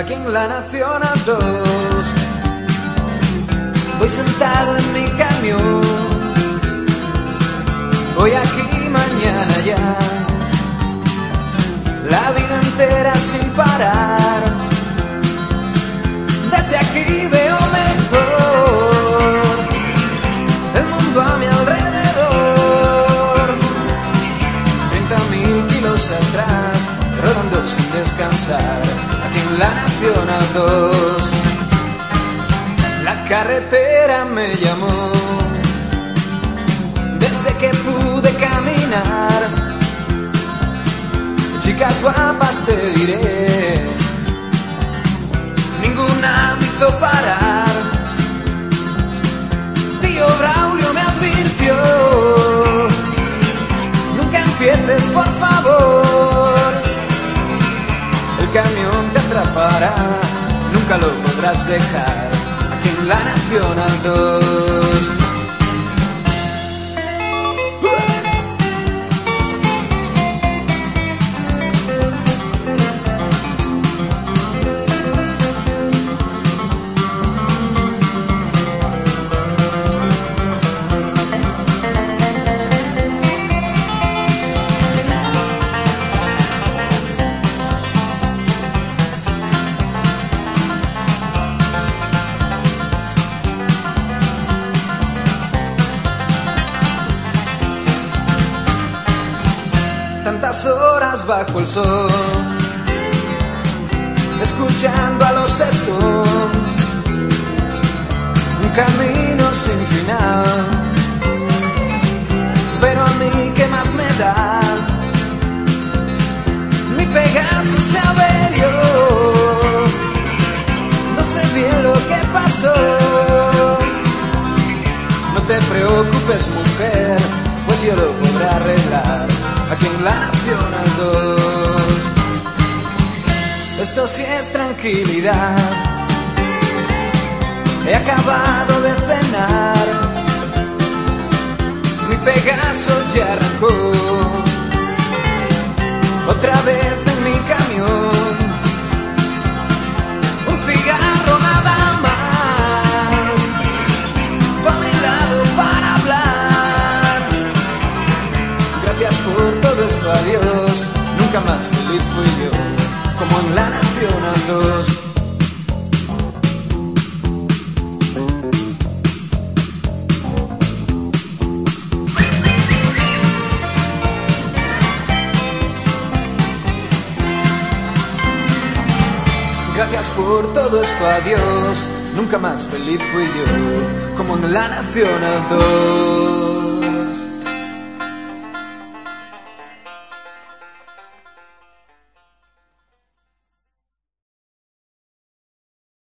en la Nacional 2. Voy sentado en mi camión. Hoy aquí, mañana ya. La vida entera sin parar. Desde aquí veo 2. La carretera me llamó, desde que pude caminar. Chicas guapas te diré, ninguna me hizo parar. Tío Braulio me advirtió, nunca empieces por favor. El camión nunca lo podrás dejar. Aquí en la Nacional 2. Tantas horas bajo el sol, escuchando a los Stones, un camino sin final, pero a mí qué más me da, mi Pegaso se averió, no sé bien lo que pasó, no te preocupes mujer, pues yo lo podré arreglar aquí en la Nacional 2. Esto sí es tranquilidad. He acabado de cenar. Mi Pegaso ya arrancó. Otra vez adiós. Nunca más feliz fui yo, como en la Nacional 2. Gracias por todo esto, adiós. Nunca más feliz fui yo, como en la Nacional 2.